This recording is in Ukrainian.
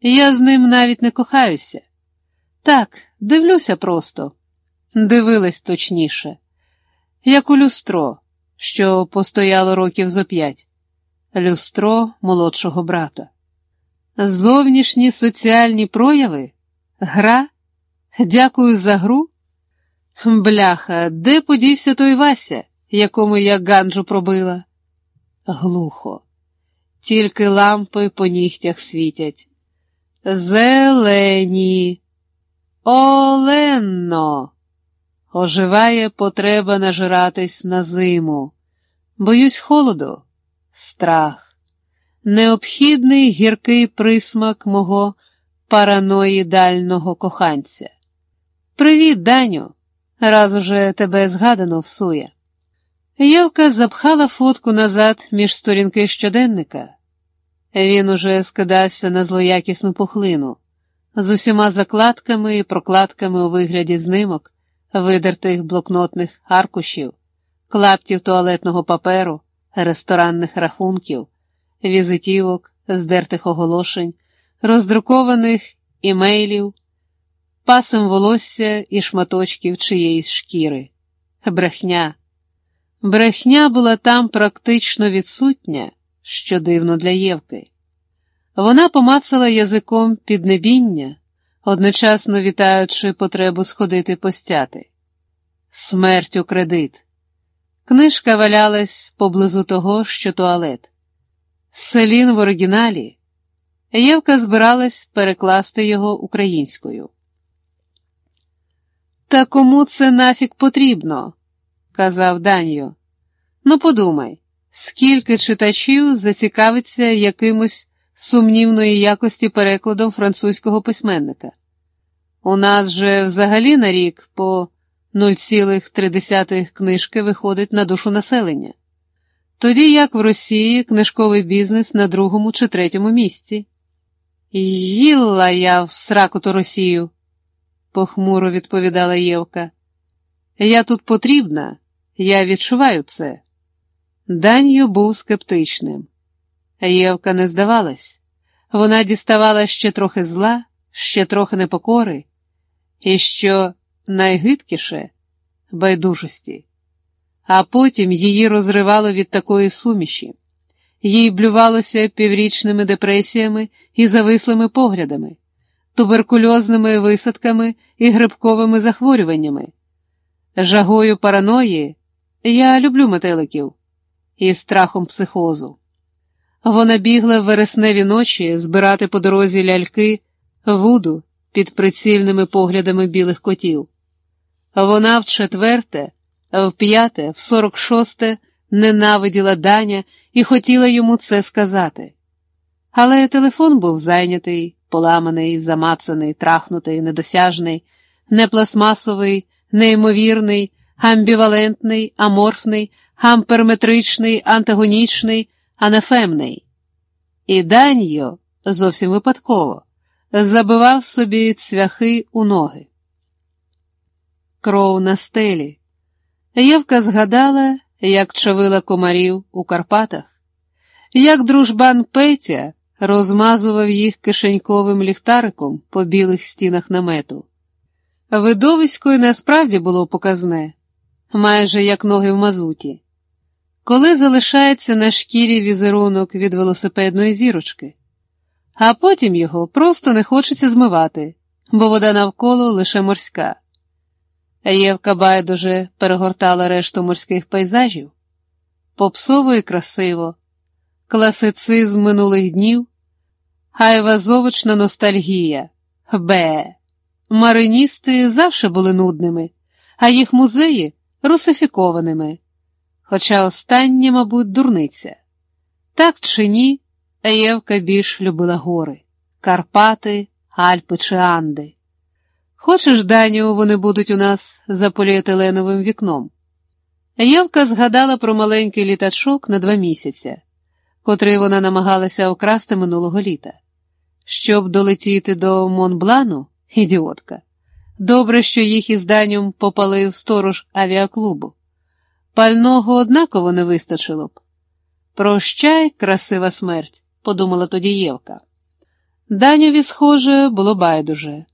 Я з ним навіть не кохаюся. Так, дивлюся просто, дивилась точніше, як у люстро, що постояло років зо п'ять, люстро молодшого брата. Зовнішні соціальні прояви, гра, дякую за гру. Бляха, де подівся той Вася, якому я ганджу пробила? Глухо, тільки лампи по нігтях світять. Зелені. Оленно. Оживає потреба нажиратись на зиму. Боюсь холоду, страх, необхідний гіркий присмак мого параноїдального коханця. Привіт, Даню, раз уже тебе згадано всує. Євка запхала фотку назад між сторінки щоденника. Він уже скидався на злоякісну пухлину, з усіма закладками і прокладками у вигляді знимок, видертих блокнотних аркушів, клаптів туалетного паперу, ресторанних рахунків, візитівок, здертих оголошень, роздрукованих імейлів, пасом волосся і шматочків чиєїсь шкіри. Брехня. Брехня була там практично відсутня що дивно для Євки. Вона помацала язиком піднебіння, одночасно вітаючи потребу сходити постяти. Смерть у кредит. Книжка валялась поблизу того, що туалет. Селін в оригіналі. Євка збиралась перекласти його українською. Та кому це нафік потрібно? казав Даньо. Ну, подумай. Скільки читачів зацікавиться якимось сумнівної якості перекладом французького письменника? У нас же взагалі на рік по 0,3 книжки виходить на душу населення, тоді як в Росії книжковий бізнес на другому чи третьому місці. Їла я в сракоту Росію, похмуро відповідала Євка. Я тут потрібна, я відчуваю це. Данью був скептичним. Євка не здавалась, вона діставала ще трохи зла, ще трохи непокори, і що найгидкіше байдужості, а потім її розривало від такої суміші, їй блювалося піврічними депресіями і завислими поглядами, туберкульозними висадками і грибковими захворюваннями, жагою параної. Я люблю метеликів і страхом психозу. Вона бігла в вересневі ночі збирати по дорозі ляльки, вуду під прицільними поглядами білих котів. Вона в четверте, в п'яте, в сорок шосте ненавиділа Даня і хотіла йому це сказати. Але телефон був зайнятий, поламаний, замацаний, трахнутий, недосяжний, не пластмасовий, неймовірний, амбівалентний, аморфний, гамперметричний, антагонічний, анефемний. І Даньо зовсім випадково забивав собі цвяхи у ноги. Кров на стелі. Євка згадала, як чавила комарів у Карпатах, як дружбан Петя розмазував їх кишеньковим ліхтариком по білих стінах намету. Видовисько й насправді було показне, майже як ноги в мазуті. Коли залишається на шкірі візерунок від велосипедної зірочки, а потім його просто не хочеться змивати, бо вода навколо лише морська. Євка байдуже перегортала решту морських пейзажів, попсово і красиво, класицизм минулих днів, гайвазовична ностальгія, бе. Мариністи завше були нудними, а їх музеї русифікованими хоча останнє, мабуть, дурниця. Так чи ні, Євка більш любила гори Карпати, Альпи чи Анди. Хочеш, Даню, вони будуть у нас за поліетиленовим вікном. Євка згадала про маленький літачок на два місяці, котрий вона намагалася окрасти минулого літа. Щоб долетіти до Монблану, ідіотка. Добре, що їх із Данем попалив сторож авіаклубу. Пального однаково не вистачило б. Прощай, красива смерть, подумала тоді Євка. Данюві, схоже, було байдуже.